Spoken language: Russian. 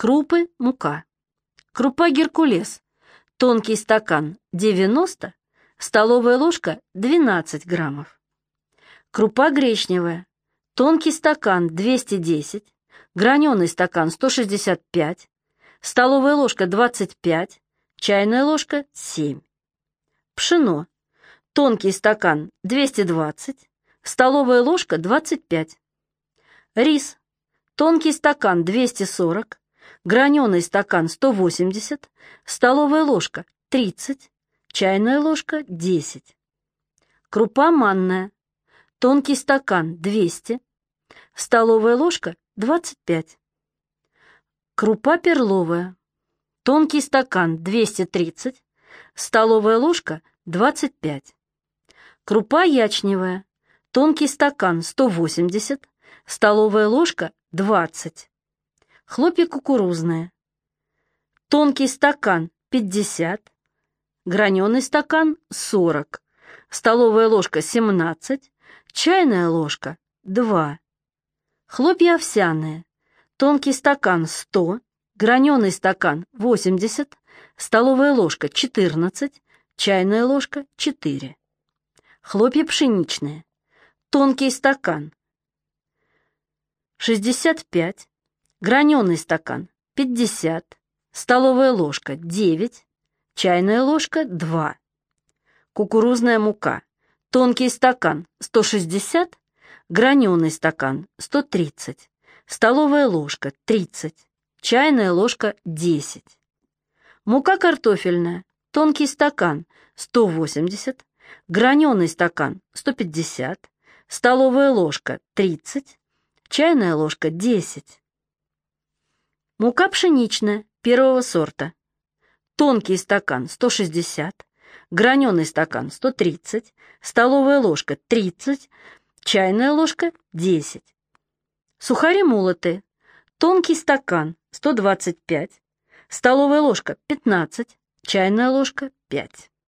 Крупы, мука. Крупа геркулес. Тонкий стакан 90, столовая ложка 12 граммов. Крупа гречневая. Тонкий стакан 210, граненый стакан 165, столовая ложка 25, чайная ложка 7. Пшено. Тонкий стакан 220, столовая ложка 25. Рис. Тонкий стакан 240, граненый стакан 180, столовая ложка 30, чайная ложка 10. Крупа манная. Тонкий стакан 200, столовая ложка 25. Крупа перловая. Тонкий стакан 230, столовая ложка 25. Крупа ячневая. Тонкий стакан 180, столовая ложка 20. Хлопья кукурузные. Тонкий стакан 50, граненый стакан 40, столовая ложка 17, чайная ложка 2. Хлопья овсяные. Тонкий стакан 100, граненый стакан 80, столовая ложка 14, чайная ложка 4. Хлопья пшеничные. Тонкий стакан 65, граненый стакан 50, столовая ложка 9, чайная ложка 2. Кукурузная мука. Тонкий стакан 160, граненый стакан 130, столовая ложка 30, чайная ложка 10. Мука картофельная, тонкий стакан 180, граненый стакан 150, столовая ложка 30, чайная ложка 10. Мука пшеничная первого сорта. Тонкий стакан 160, граненый стакан 130, столовая ложка 30, чайная ложка 10. Сухари молотые, тонкий стакан 125, столовая ложка 15, чайная ложка 5.